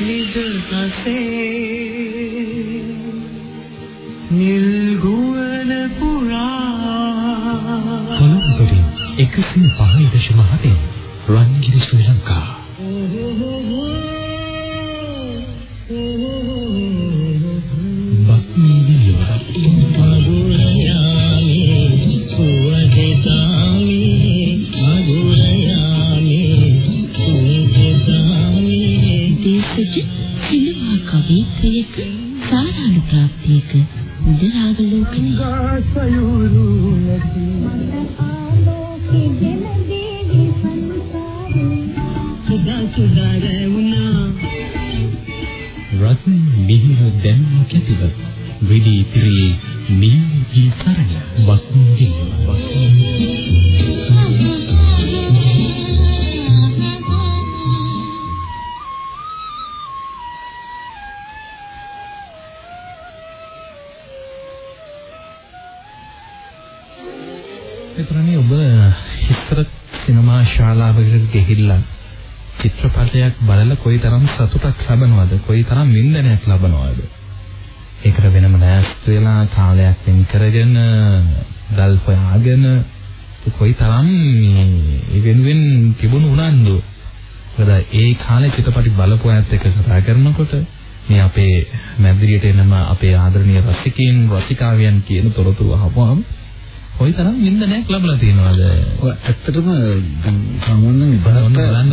නිදහසේ නිල්ගුවන පුරා කොළඹ 105.7 රන්ගිරි ශ්‍රී ලංකා කොයිතරම් සතුටක් ලබනවද? කොයිතරම් වින්දනයක් ලබනවද? ඒකට වෙනම නැස්ත වෙලා කාලයක් වෙන් කරගෙන දල් හොයාගෙන කොයිතරම් මේ වෙනුවෙන් තිබුණු උනන්දු. මොකද ඒ කාලේ චිත්‍රපටි බලපු අයත් එක්ක කතා කරනකොට මේ අපේ මැදිරියට එනම අපේ ආදරණීය රසිකයින් රසිකාවියන් කියන තොරතුරු අහපුවාම කොයිතරම් වින්දනයක් ලැබලා තියෙනවද? ඔය ඇත්තටම දැන් සාමාන්‍යයෙන් බලන්න බලන්න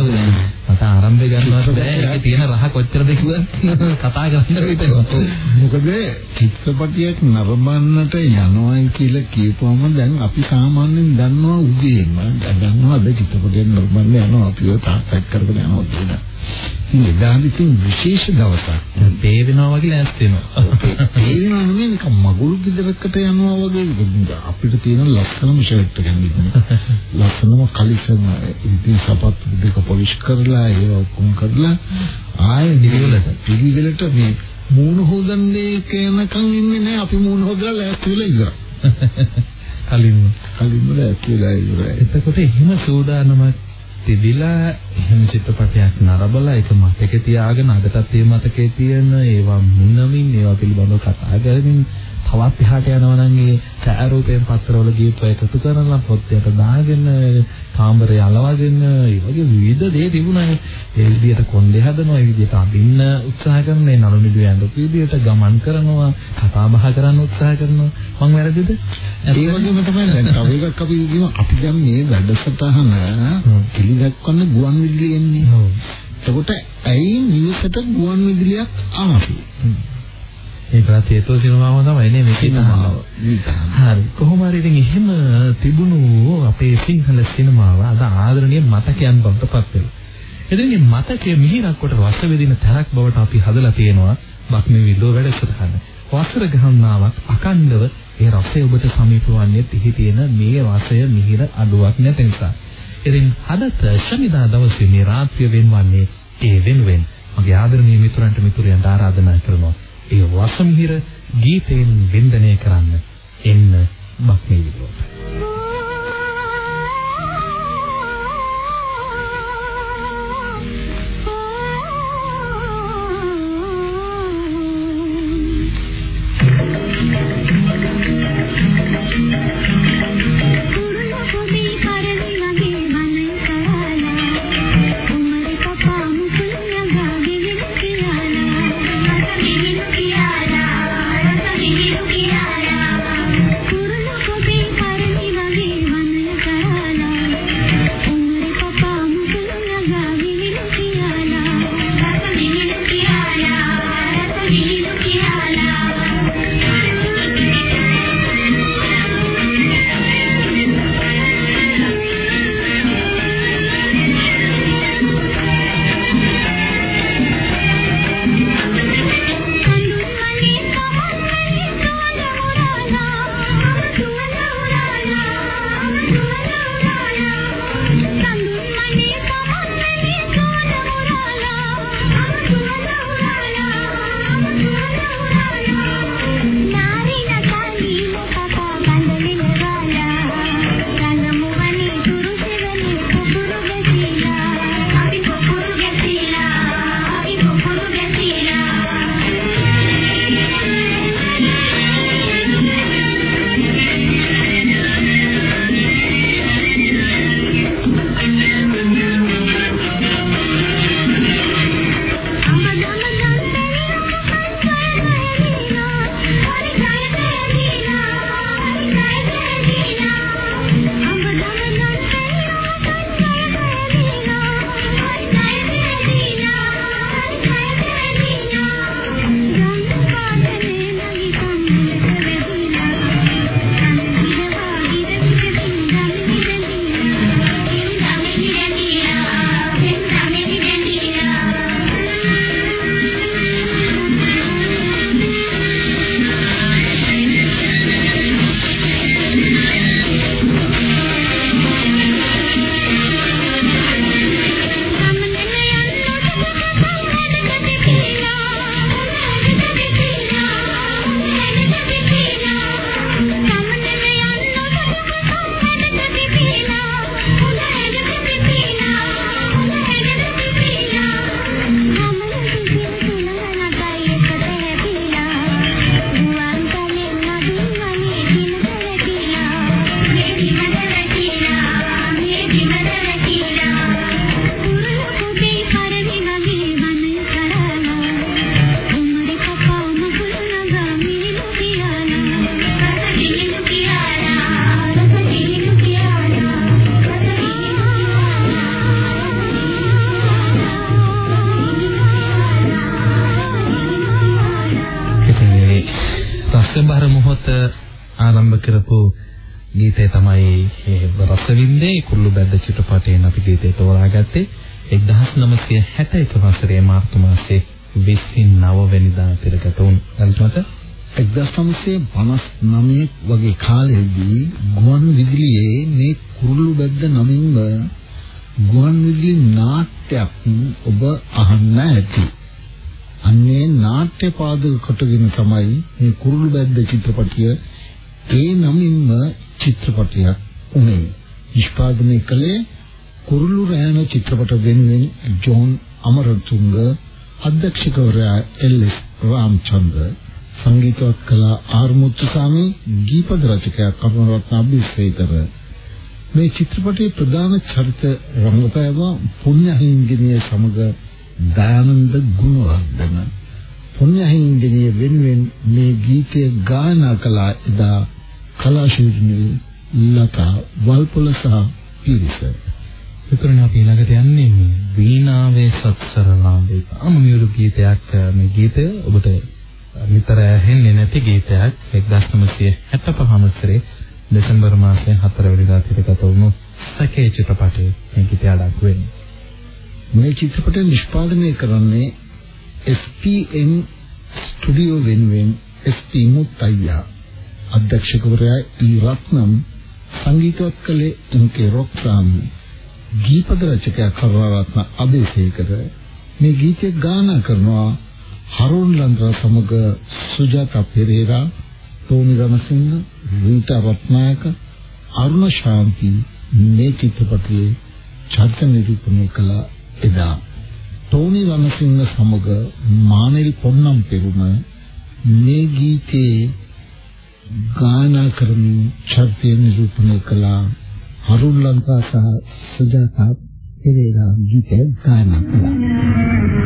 මට ආරම්භය ගන්නවත් බෑ. ඒකේ තියෙන රහ කොච්චරද කිව්වත් කතා කරන්න හිතෙනවා මොකද චිත්‍රපටියක් නරඹන්නට යනවායි කියලා කියපුවම දැන් අපි සාමාන්‍යයෙන් දන්නවා උදේම. දන්නවා අද චිත්‍රපටියක් නරඹන්න යනවා. අපි ඔය තාක්ෂයක් කරගෙන යනවා එදා ඉතින් විශේෂ දවසක්. තේ වෙනවා වගේ ලෑස්ති වෙනවා. ඒ වෙනවා නෙමෙයි. නිකන් මගුල් ගෙදරකට යනවා වගේ. අපිට තියෙන ලස්සනම ෂර්ට් එකක් නෙමෙයි. ලස්සනම කලිසම ඉතින් සපත්තු දෙක පොලිෂ් කරලා ඒව ඔක්කොම කරලා ආයෙ පිළිවෙලට පිළිවෙලට මේ මූණ හොදන්නේ කියනකම් ඉන්නේ නැහැ අපි මූණ හොදලා ලෑස්ති වෙලා ඉවරයි. කලින් කලින්ම ලෑස්ති වෙලා ඉවරයි. එතකොට එහෙම සූදානමක් තිබිලා එහෙම චිත්‍රපටයක් නරඹලා ඒක මතකේ තියාගෙන අදටත් ඒ මතකේ තියෙන ඒවා මුනමින් ඒවා පිළිබඳව කතා කරමින් තවත් එහාට යනවා නම් ඒ ඡායාරූපයෙන් පත්‍රවල ගීත එකතු කරලා පොත්යට දාගෙන කාමරය අලවගෙන ඒ වගේ විවිධ දේ තිබුණානේ ඒ විදිහට කොණ්ඩේ හදනවා ඒ විදිහට අඳින්න උත්සාහ කරන ඒ නළු නිළු ඇඳපු විදිහට ගමන් කරනවා කතා බහ කරන්න උත්සාහ කරනවා. මං වැරදිද? ඒ වගේම තමයි දැන් තව එකක් අපි කියමු. අපි දැන් මේ වැඩසටහන පිළිදක්වන්න ගුවන් විදුලිය එන්නේ. ඔව් එතකොට ඇයි නිවසට ගුවන් විදුලියක් ආවේ? ඒකත් හේතුව සිනමාව තමයි නේ මේකේ සිනමාව. හරි. කොහොම හරි ඉතින් එහෙම තිබුණු අපේ සිංහල සිනමාව අද ආදරණීය මතකයන් බවට පත් වෙනවා. ඉතින් මේ මතකයේ මිහිරක් කොට රස විඳින තරක් බවට අපි හදලා තියෙනවා බක්මී විදෝ වැඩසටහන. වසර ගණනාවක් අකණ්ඩව ඒ රසය ඔබට සමීප වන්නේ තිහි තියෙන මේ රසය මිහිර අඩුවක් නැති නිසා. ඉතින් අදත් ශනිදා දවසේ මේ රාත්‍රිය වෙන්වන්නේ ඒ වෙනුවෙන් මගේ ආදරණීය මිතුරන්ට මිතුරියන්ට ආරාධනා කරනවා. ඒ රසමිහිර ගීතෙන් වින්දනය කරන්න එන්න බක්මී විදුවට. ආරම්භ කරපු ගීතය තමයි ඒ රසවින්දේ කුරුළු බැද්ද චිත්‍රපටයෙන් අපි ගීතය තෝරාගත්තේ 1961 වසරේ මාර්තු මාසයේ 29 වෙනිදා පෙරගත වුණු අල්මත 1959 වගේ කාලෙදී ගුවන් විදුලියේ මේ කුරුළු බැද්ද නමින්ම ගුවන් විදුලි නාට්‍යයක් ඔබ අහන්න ඇති. අන්නේ නාට්‍ය පාදක කොටගෙන තමයි මේ කුරුළු බැද්ද චිත්‍රපටිය ඒ නමින්ම චිත්‍රපටයක් උනේ. නිෂ්පාදනය කළේ කුරුළු රෑන චිත්‍රපට වෙනුවෙන් ජෝන් අමරතුංග අධ්‍යක්ෂකවරයා එල්.එස්. රාමචන්ද්‍ර සංගීතවත් කළ ආර් මුත්තුසාමි ගීපද රචකයා කරුණරත්න අබිසේකර මේ චිත්‍රපටයේ ප්‍රධාන චරිත රංගපෑවා පුණ්‍යහින්දිනිය සමග දයානන්ද ගුණවර්ධන පුණ්‍යහින්දිනිය වෙනුවෙන් මේ ගීතය ගායනා කළ එදා කලාශීලී ලතා වල්පොල සහ පිරිස. විතරනේ අපි ළඟට යන්නේ මේ වීණාවේ සත්සරලාඹේ අමුනියුරු ගීතයක් මේ ගීතය ඔබට නිතර ඇහෙන්නේ නැති ගීතයක්. 1965 වසරේ දෙසැම්බර් මාසයේ 4 වෙනිදා තිරගත වුණු සකේ චිත්‍රපටයේ මේ ගීතය අඩක් වෙන්නේ. මේ චිත්‍රපටය නිෂ්පාදනය කරන්නේ SPN ස්ටුඩියෝ වෙනුවෙන් SP මුත්තයියා අධ්‍යක්ෂකවරයා ඊ රත්නම් සංගීතවත් කළේ එම්.කේ රොක්සාමි ගීපද රචකයා කරුණාරත්න අබේසේකර මේ ගීතය ගායනා කරනවා හරුන් ලන්ද්‍රා සමග සුජාතා පෙරේරා තෝමි රණසිංහ රීතා රත්නායක අරුණ ශාන්ති මේ චිත්‍රපටයේ චරිත නිරූපණය කළ එදා. තෝමි රණසිංහ සමග මානෙල් පොන්නම් පෙරුම මේ ගීතේ ගායනා කරමින් චරිත නිරූපණය කළ. හරුන් ලංකා සහ සුජාතා පෙරේරා ගීතය ගායනා කළා.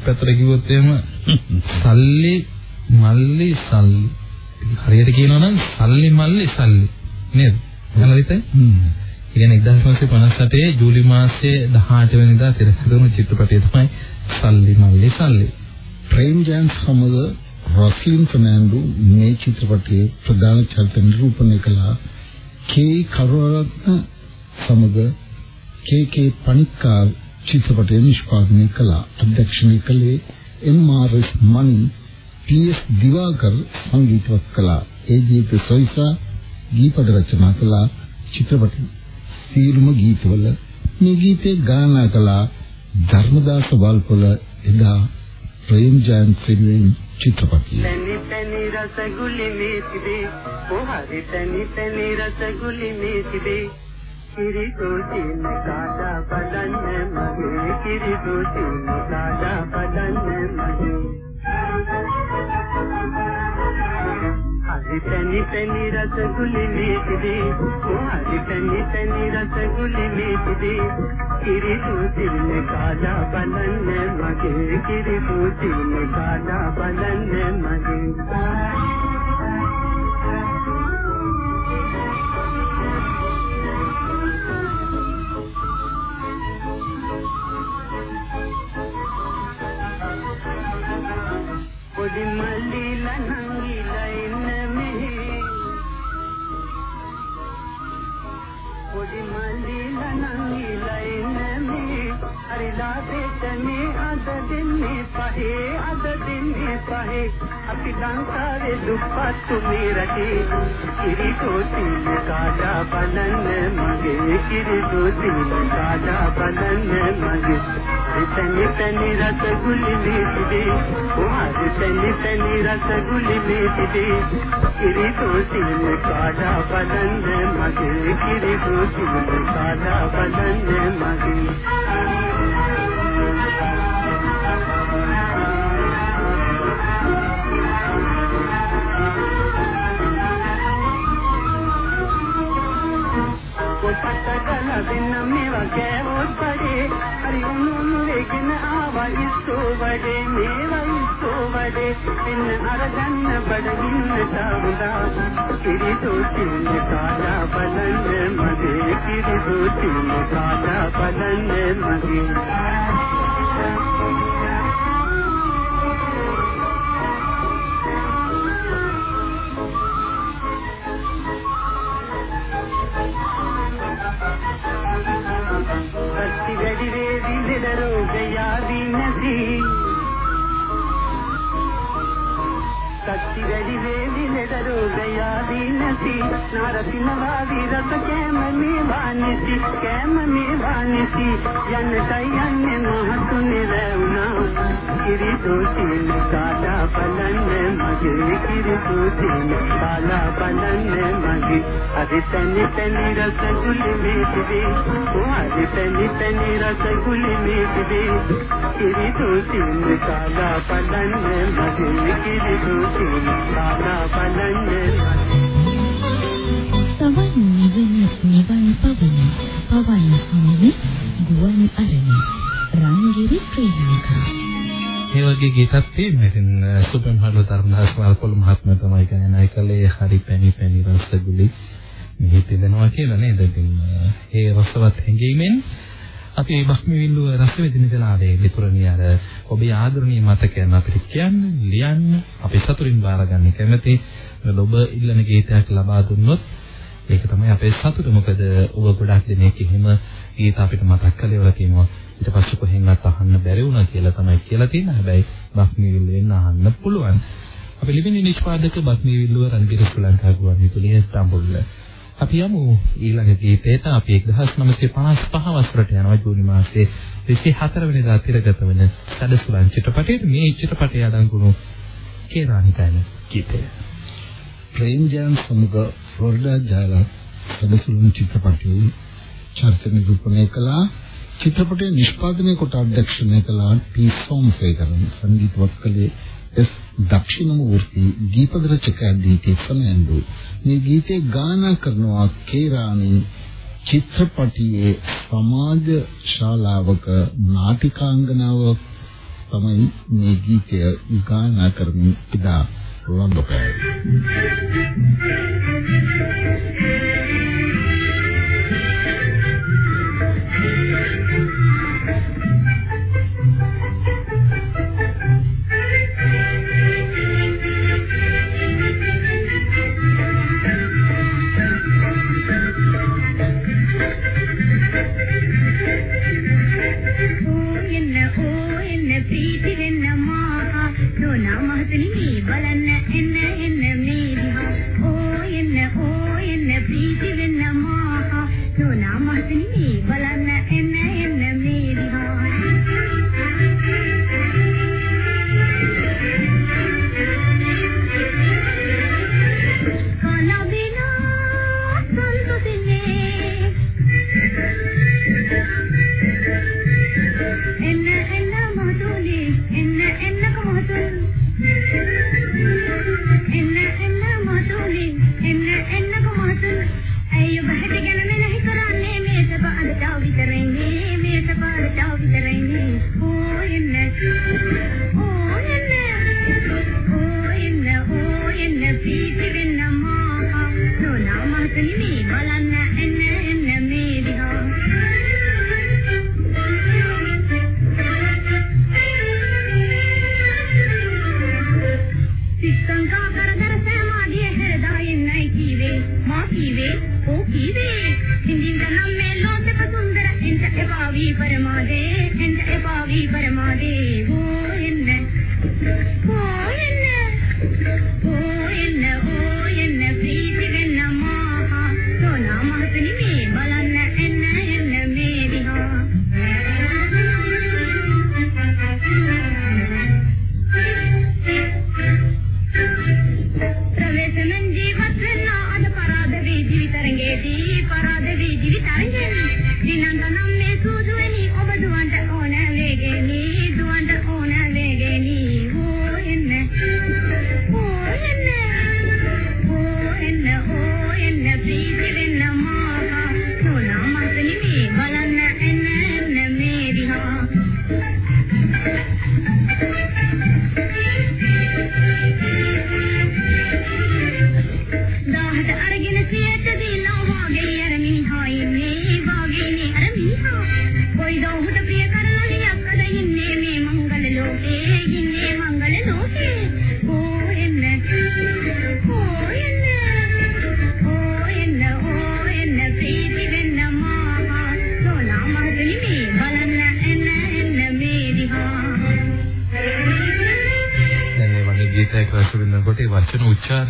අනිත් පැත්තට කිව්වොත් එහෙම සල්ලි මල්ලි සල්ලි හරියට කියනවා නම් සල්ලි මල්ලි සල්ලි නේද? හරිද? ඒ කියන්නේ 1958 ජූලි මාසයේ 18 වෙනිදා තිරගත වුණු චිත්‍රපටය තමයි සල්ලි මල්ලි සල්ලි. ප්‍රේම් ජයන් සමග රොස්ලින් ෆර්නෑන්ඩෝ මේ චිත්‍රපටයේ ප්‍රධාන චරිත නිරූපණය කළා. කේ කරුණරත්න සමග කේ කේ පණික්කාර චිත්‍රපටය නිෂ්පාදනය කළා. අධ්‍යක්ෂණය කළේ එම්.ආර්.එස්. මනි පී.එස්. දිවාකර් සංගීතවත් කළා. ඒ.ජී.පී. සොයිසා ගීපද රචනා කළා. චිත්‍රපටි සියලුම ගීතවල මේ ගීතේ ගායනා කළා ධර්මදාස වල්පොල එදා ප්‍රේම් ජයන් ෆිල්ම් චිත්‍රපටිය. තනි තනි රසගුලි මේ තිබේ ඔහරි තනි තනි රසගුලි මේ තිබේ කිරි දෝසින කාඩා බලන්න මගේ කිරි දෝසින කාඩා බලන්න මගේ හරි තනි තනි රසගුලි මේ තිබේ ඔහරි තනි තනි රසගුලි මේ තිබේ කිරි දෝසින කාඩා බලන්න මගේ කිරි දෝසින කාඩා බලන්න මගේ පොඩි පහේ අපි ලංකාවේ දුප්පත්තු මේ රටේ කිරි තෝතින කාඩා බලන්න මගේ. කිරි තෝතින කාඩා බලන්න මගේ. තනි තනි රසගුලි මේ තිබේ ඔහරි තනි තනි රසගුලි මේ තිබේ කිරි තෝතින කාඩා බලන්න මගේ. කිරි තෝතින කාඩා බලන්න මගේ. පොට්ට කල දෙන්න මේවා කෑවොත් බඩේ හරි උණු උණු වෙගෙන ආවා ඉස්සෝ වඩේ මේවා ඉස්සෝ වඩේ එන්න අරගන්න බඩගින්න තාවුලා කිරි දෝතින කාලා බලන්න මගේ කිරි දෝතින කාලා බලන්න මගේ. කස්ති වැඩි වේවි ලෙඩ රෝග යාවි නැති. නාරසින වාවි රස කෑම මේ වානිසි කෑම මේ වානිසි. යන්නටයි යන්නේ මහතුනේ වැවුනා. කිරි දෝසින කාඩා බලන්න මගේ කිරි දෝසින කාලා බලන්න මගේ. අදි තනි තනි රසගුලි මේ තිබේ. ඕ අදි මේ කාලා බලන්න මගේ කිරි දෝසින කාලා බලන්න සවන් නිවන නිවන් පවන පවන් හමුවේ ගුවන් අරණ රංගිරි ශ්‍රී ලංකා ඒ වගේ ගීතක් තියෙනවා. ඉතින් සුපම් හඩෝ ධර්මදාස් වල්පොල මහත්මයා තමයි ගායනා කළේ හරි පැණි පැණි රසගුලි මෙහි තිබෙනවා කියලා නේද? ඉතින් ඒ රසවත් හැඟීමෙන් අපි මේ බක්මි විල්ලුව රස විඳින වෙලාවේ විතරණිය අර ඔබේ ආදරණීය මතකයන් අපිට කියන්න, ලියන්න, අපි සතුටින් බාරගන්න කැමති. ඔබ ඉල්ලන ගීතයක් ලබා දුන්නොත් ඒක තමයි අපේ සතුට. මොකද ඔබ ගොඩක් දෙනෙක් එහෙම ගීත අපිට මතක් කරලා ඒවා කියනවා. ඊට පස්සේ කොහෙන්වත් අහන්න බැරි වුණා කියලා තමයි කියලා තියෙනවා. හැබැයි බක්මීවිල්ලෙන් අහන්න පුළුවන්. අපි ලිවිනි නිෂ්පාදක බක්මීවිල්ලුව රන්බිර ශ්‍රී ලංකා ගුවන්විදුලිය ඉස්තාම්බුල්. අපි යමු. ඊළඟ ගීතයට අපි 1955 වසරට යනවා. ජූනි මාසයේ 24 වෙනිදා තිරගත වෙන සදසුලන් චිත්‍රපටයේ මේ චිත්‍රපටය අඩංගුණු කේරානි ගායන ගීතය. ප්‍රේම් ජයන් සමග ෆ්ලොරිඩා ජාලා සදසුලුන් චිත්‍රපටයේ චරිත නිරූපණය කළා. චිත්‍රපටයේ නිෂ්පාදනය කොට අධ්‍යක්ෂණය කළා. පී සෝමසේකරන් සංගීතවත් කළේ එස් දක්ෂිණමූර්ති දීපද රචකයා ඩී.ටී. ෆර්නෑන්ඩෝ මේ ගීතේ ගායනා කරනවා කේරානි චිත්‍රපටියේ සමාජ ශාලාවක නාටිකාංගනාව තමයි මේ ගීතය ගායනා කරමින් ඉදා රොන්ඩෝ එන්න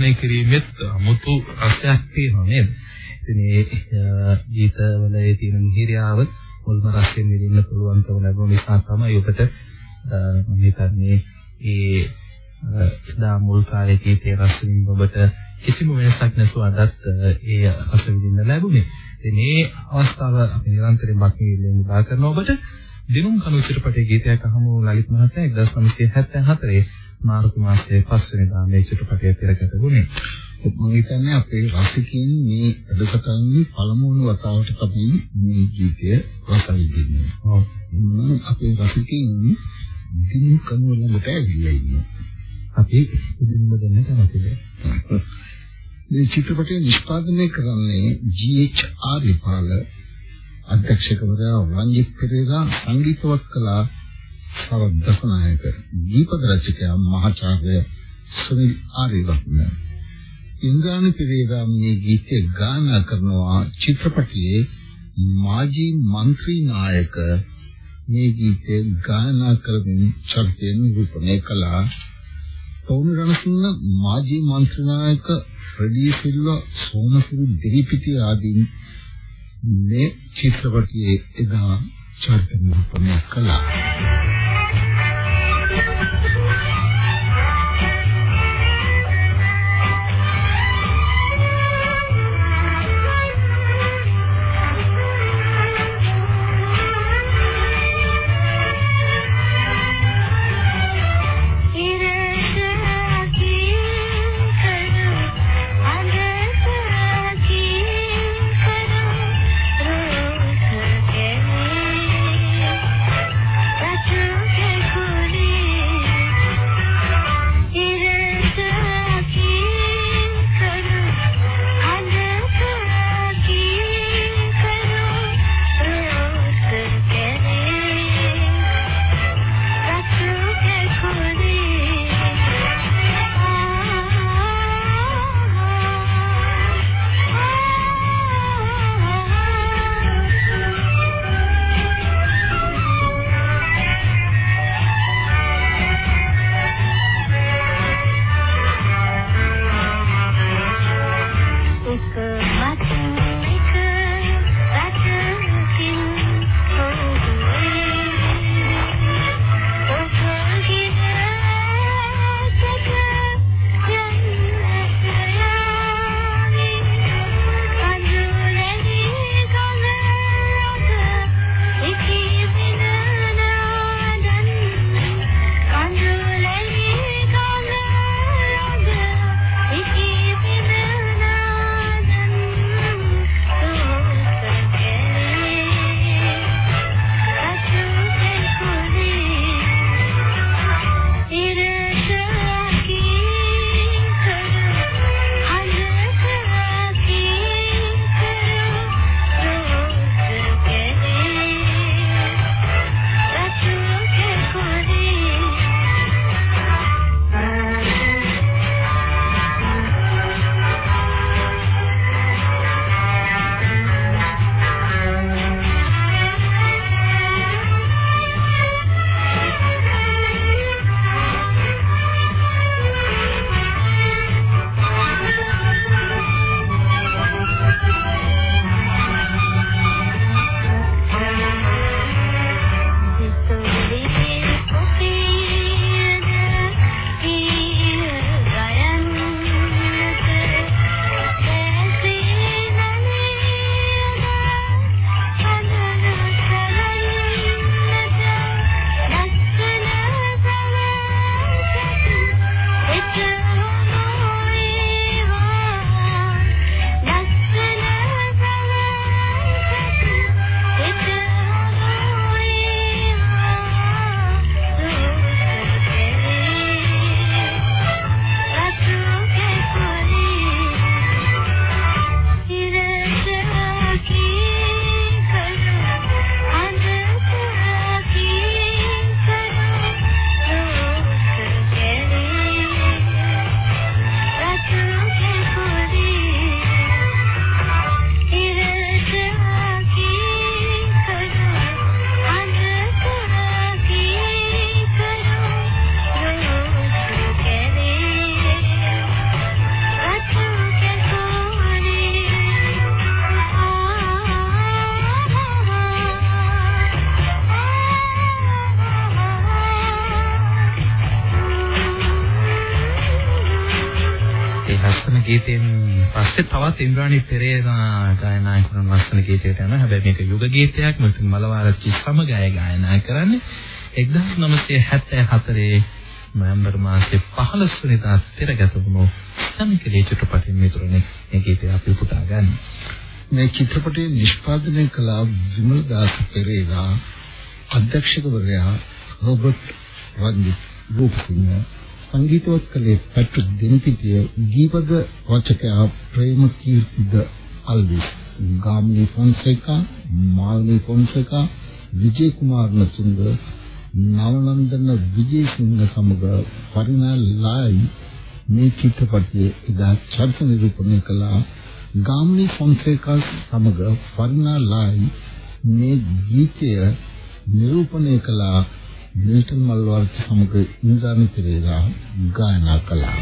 වචන උච්චාරණය කිරීමෙත් 아무තු රසයක් තියෙනවා නේද? ඉතින් මේ අ, ගීතවල ඒ තියෙන මිහිරියාව මුල්ම රසයෙන් විඳින්න පුළුවන්කම ලැබුණ නිසා තමයි ඔබට අ, මම හිතන්නේ ඒ අ, දා මුල් කාලේ ගීතේ රස විඳින්න ඔබට කිසිම වෙනසක් නැතුව අදත් අ, ඒ රස විඳින්න ලැබුණේ. ඉතින් මේ අවස්ථාව අපි නිරන්තරයෙන් බක්මීලෙන් විභාග කරන ඔබට දිනුම් කණු චිත්‍රපටයේ ගීතයක් අහමු ලලිත් මහතා 1974 මාර්තු මාසයේ 5 වෙනිදා මේ චිත්‍රපටය තිරගත වුණේ. මම හිතන්නේ අපේ රසිකින් මේ වැඩසටහනේ පළමුවන වතාවට තමයි මේ ගීතය රස විඳින්නේ. ඔව්. මම අපේ රසිකින් දිනු කනුව ළඟට ඇවිල්ලා ඉන්නවා. අපි ඉදින්ම දෙන්න කැමතිද? මේ චිත්‍රපටය නිෂ්පාදනය කරන්නේ ජී.එච්. ආර්යපාල අධ්‍යක්ෂකවරයා රංජිත් පෙරේරා සංගීතවත් කලා සරත් දසනායක දීපද රචකයා මහාචාර්ය සුනිල් ආරියරත්න ඉන්ද්‍රාණි පෙරේරා මේ ගීතය ගායනා කරනවා චිත්‍රපටයේ මාජී මන්ත්‍රී නායක. මේ ගීතය ගායනා කරමින් චරිතය නිරූපණය කළා. පවුණු රණසිංහ මාජී මන්ත්‍රී නායක ෆ්‍රෙඩී සිල්වා සෝමසිරි දෙහිපිටිය ආදී මේ චිත්‍රපටයේ එදා චරිත නිරූපණය කළා. පස්සේ තවත් ඉන්ද්‍රාණි පෙරේරා ගායනා කරන ලස්සන ගීතයකට යනවා. හැබැයි මේක යුග ගීතයක්. මුතුන් මලවාරච්චි සමග අය ගායනා කරන්නේ 1974 නොවැම්බර් මාසයේ 15 වෙනිදා තිරගත වුණු සම්කලේ චිත්‍රපටයෙන් මිතුරුනේ මේ ගීතය අපි පුටා ගන්න. මේ චිත්‍රපටය නිෂ්පාදනය කළ විමලදාස පෙරේරා අධ්‍යක්ෂකවරයා රොබර්ට් රන්ජිත් රූපසිංහ සංගීතවත් කළේ පැට්‍රික් දෙන්පිටිය ගීපද රචකයා ප්‍රේමකීර්තිද අල්විස් ගාමිණී ෆොන්සේකා මාල්නී ෆොන්සේකා විජේ කුමාර් නසුංග නවනන්දන විජේසිංහ සමග පරිණා ලයි මේ චිත්‍රපටයේ එදා චරිත නිරූපණය කළ. ගාමිණී ෆොන්සේකා සමග පරිණා ලයි මේ ගීතය නිරූපණය කළ. මිල්ටන් මල්වාර්ච සමග ඉන්ද්‍රාණි පෙරේරා ගායනා කළා.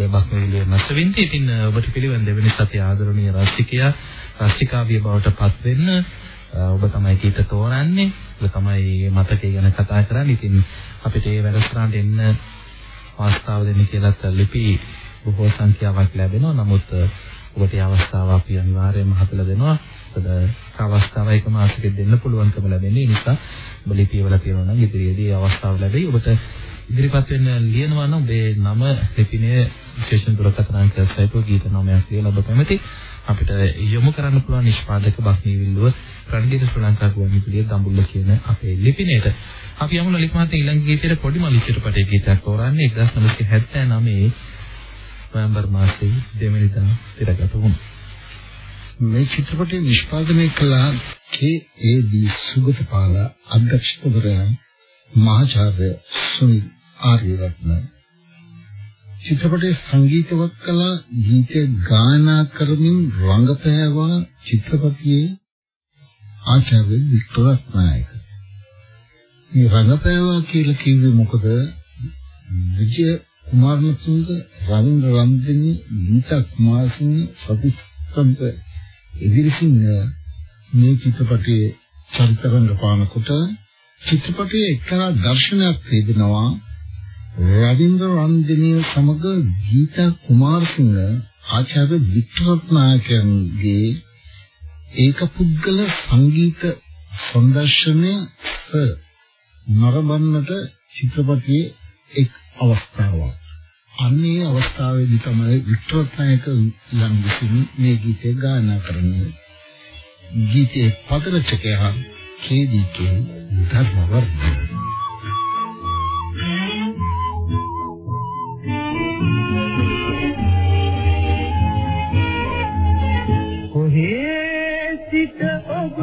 අද බක්මීලිය නැසවින්ති. ඉතින් ඔබට පිළිවන් දෙවෙනි සතිය ආදරණීය රසිකයා රසිකාවිය බවට පත් වෙන්න ඔබ තමයි කීත තෝරන්නේ. ඔබ තමයි මතකයේ ගැන කතා කරන්නේ. ඉතින් අපිට මේ වැඩසටහනට එන්න අවස්ථාව දෙන්න කියලාත් ලිපි බොහෝ සංඛ්‍යාවක් ලැබෙනවා. නමුත් ඔබට ඒ අවස්ථාව අපි අනිවාර්යයෙන්ම හදලා දෙනවා. මොකද අවස්ථාව එක මාසෙක දෙන්න පුළුවන්කම ලැබෙන්නේ. ඒ නිසා ඔබ ලිපියවලා තියෙනවා නම් ඉදිරියේදී ඒ අවස්ථාව ලැබෙයි. ඔබට ඉදිරිපත් වෙන්න ලියනවා නම් ඔබේ නම ලිපිනේ විශේෂ දුරකථන අංකය සහිතව ගීත නමයක් කියලා ඔබ කැමති අපිට යොමු කරන්න පුළුවන් නිෂ්පාදක බක්මීවිල්ලුව රණගීර ශ්‍රී ලංකා ගුවන්විදුලිය දඹුල්ල කියන අපේ ලිපිනේට අපි යමු ලලිත් මහත්තයා ඊළඟ ගීතයේ පොඩි මලි චිත්‍රපටයේ ගීතයක් තෝරන්නේ 1979 නොවැම්බර් මාසයේ දෙවනිදා තිරගත වුණා. මේ චිත්‍රපටය නිෂ්පාදනය කළ කේ.ඒ.ඩී. සුගතපාල අධ්‍යක්ෂකවරයා මහාචාර්ය සුනිල් ආර්යරත්න චිත්‍රපටයේ සංගීතවත් කළ ගීතය ගායනා කරමින් රංගපෑවා චිත්‍රපටයේ ආචාර්ය වික්ටර් රත්නායක. මේ රංගපෑවා කියලා කිව්වේ මොකද? විජය කුමාරනතුංග රවින්ද්‍ර රන්දිනී ගීතා කුමාරසිංහ සතිස්කන්ත ඉදිරිසිංහ මේ චිත්‍රපටයේ චරිත රංගපානකොට චිත්‍රපටයේ එක්තරා දර්ශනයක් තිබෙනවා. රවින්ද්‍ර රන්දිනිය සමග ගීතා කුමාරසිංහ ආචාර්ය වික්ටරත්නායකගේ ඒක පුද්ගල සංගීත සංදර්ශනය නරඹන්නට චිත්‍රපටයේ එක් අවස්ථාවක්. අන්නේ අවස්ථාවේදී තමයි වික්ටරත්නායක යම් විසින් මේ ගීතය ගායනා කරන්නේ. ගීතයේ පද රචකයා කේ.ඩී.කේ ධර්මවර්ධන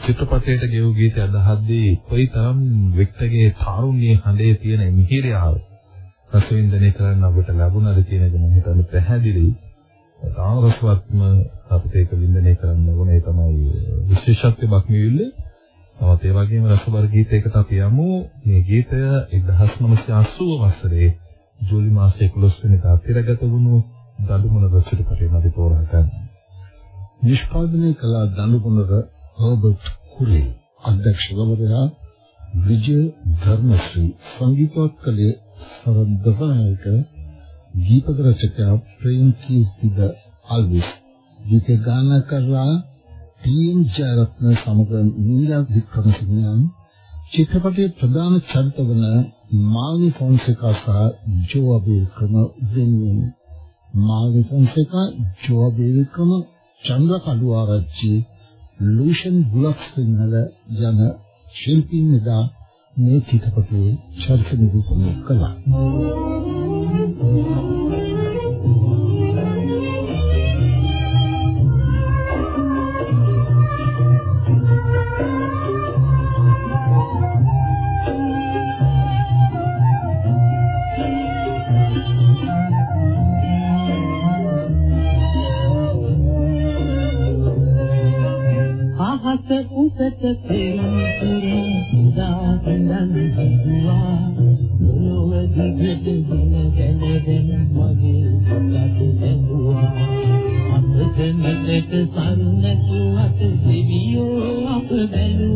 චිත්‍රපටයට ගෙවූ ගීතය අදහද්දී කොයිතරම් වික්ටර්ගේ තාරුණ්‍ය හඬේ තියෙන මිහිරියාව රසවින්දනය කරන්න අපිට ලැබුණාද කියන එක මම හිතන්නේ පැහැදිලි. තාමරසවත්ම අපිට ඒක වින්දනය කරන්න ඕනේ තමයි විශේෂත්වයක් බක්මිවිල්ල. තවත් ඒ වගේම රසබර ගීතයකට අපි යමු. මේ ගීතය 1980 වසරේ ජූලි මාසයේ 11 වෙනිදා තිරගත වුණු දඬුමන රචිතපතේ අපි තෝරා ගන්න. නිෂ්පාදනය කළ දඬුපොළර හර්බර්ට් කුලේ අධ්‍යක්ෂකවරයා විජය ධර්මශ්‍රී සංගීතවත් කලේ සරද්දවනායක දීපක රචකයා ප්‍රේම්කීර්තිද අල්විස් ගීත ගායනා කරලා ටීම් ජයරත්න සමග මීරා වික්‍රමසිංහයන් චිත්‍රපටයේ ප්‍රධාන චරිත වන මාල්නි ෆොන්සේකා සහ ජෝ අබේවික්‍රම වෙනුවෙන්. මාල්නි ෆොන්සේකා ජෝ අබේවික්‍රම චන්ද්‍ර කඩුආරච්චි ලූෂන් බුලක් සිංහල යන ශිල්පීන් එදා මේ චිත්‍රපටයේ චරිත නිරූපණය කළා. අහස උසට පෙරම් පුරා සදා සඳන් හිතුවා. මොනව දිගට දින ගැන දැන මගේ සිතට දැඟුවා අතට මෙතට සන්නකුවට දෙවියෝ අප බැලුවා.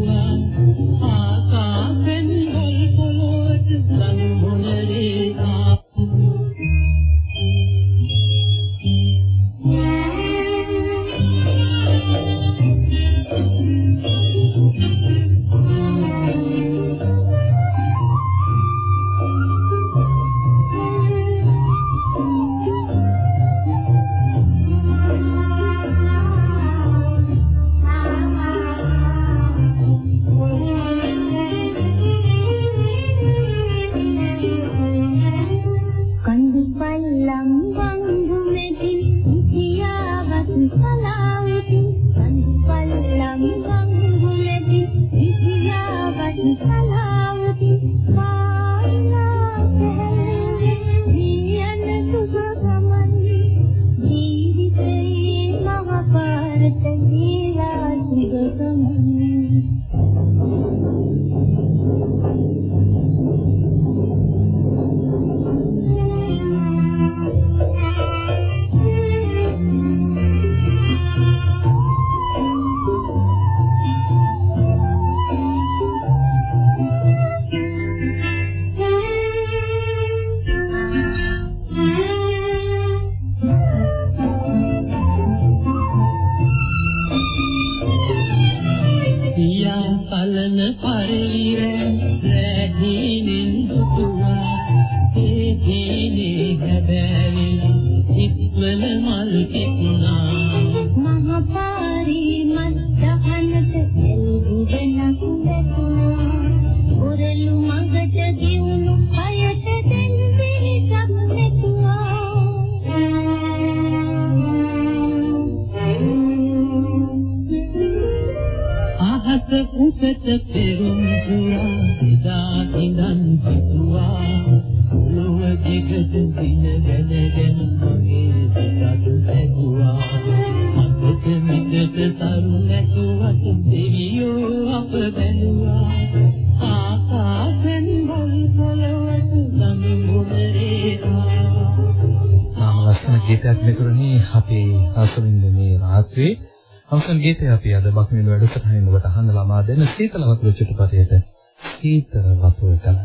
අවසන් ගීතය අපි අද බක්මිල වැඩසටහනින් ඔබට අහන්න ළමා දෙන සීතල වතුර චිත්‍රපටයට සීතල වතුර කල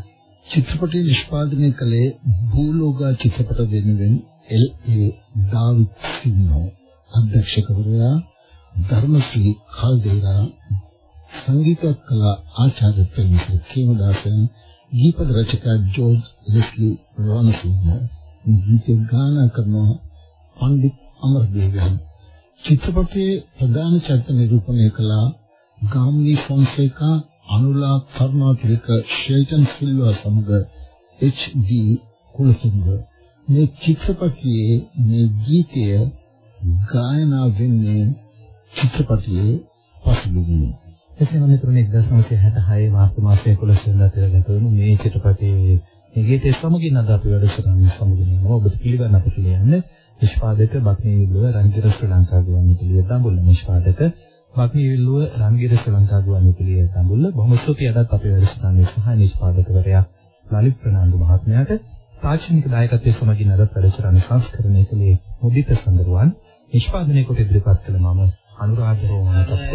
චිත්‍රපටය නිෂ්පාදනය කළේ භූලෝගා චිත්‍රපට වෙනුවෙන් එල්.ඒ. දාවිත් සිංහෝ අධ්‍යක්ෂකවරයා ධර්මශ්‍රී කල්දේරා සංගීතවත් කලා ආචාර්ය ප්‍රේමසිරි කේමදාසයන් ගීපද රචකයා ජෝර්ජ් ලෙස්ලි රණසිංහ ගීත ගායනා කරනවා පණ්ඩිත් අමරදේවයන් චිත්‍රපටයේ ප්‍රධාන චරිත නිරූපණය කළ ගාම්නි ෆොන්සේකා අනුලා කරුණාතිලක ෂෙල්ටන් සිල්වා සමග එච්.ඩී. කුලසිංහ මේ චිත්‍රපටයේ මේ ගීතය ගායනා වෙන්නේ චිත්‍රපටයේ පසුබිමින් එසේම මිතුරුනි 1966 මාර්තු මාසයේ 11 වෙනිදා තිරගත වුණු මේ චිත්‍රපටයේ මේ ගීතයේ සමගින් අද අපි වැඩසටහන සමගින් ඔබට පිළිගන්න අප කියන්නේ නිෂ්පාදක බක්මීවිල්ලුව රංගිර ශ්‍රී ලංකා ගුවන්විදුලිය දඹුල්ල නිෂ්පාදක බක්මීවිල්ලුව රංගිර ශ්‍රී ලංකා ගුවන්විදුලිය දඹුල්ල බොහොම ස්තුතියි අදත් අපේ වැඩසටහනේ සහාය නිෂ්පාදකවරයා ලලිත් ප්‍රනාන්දු මහත්මයාට තාක්ෂණික දායකත්වයේ සමගින් අදත් වැඩසටහන සංස්කරණය කළේ මුදිත සඳරුවන්. නිෂ්පාදනය කොට ඉදිරිපත් කළ මම අනුරාධ රෝහණට කොට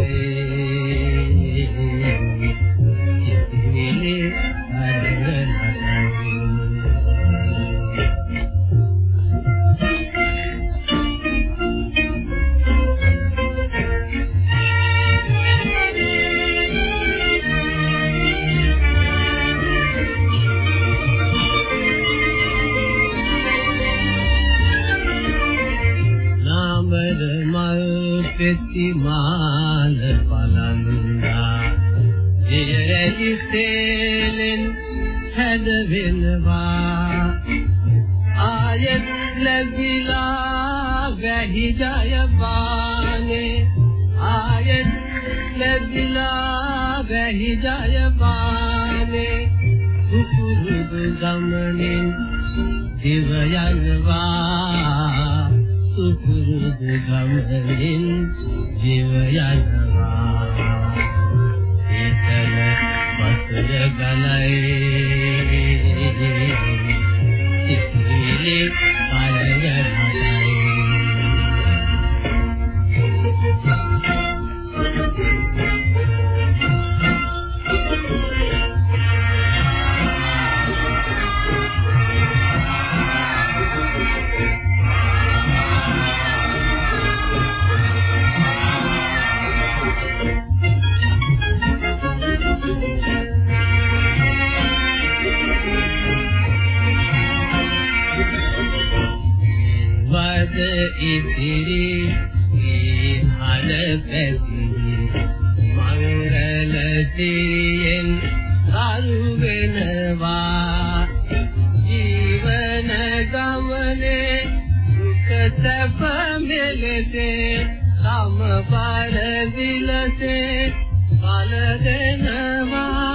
පෙති මාල පලන්දා දියරැලි තේලෙන් හැද වෙනවා ආයත් ලැබිලා වැහි ජය පානේ ආයත් ලැබිලා වැහි ජය පානේ කුකුරුදු ගමනින් දිව යනවා. සුපුරුදු ගමනින් ජීව යනවා. ඒතන වසර ගලයි වද ඉදිරි හන පැති මංගල දියෙන් සරු වෙනවා. ජීවන ගමනේ දුක සැප මෙලෙසේ සමබර දිලසේ බල සීතල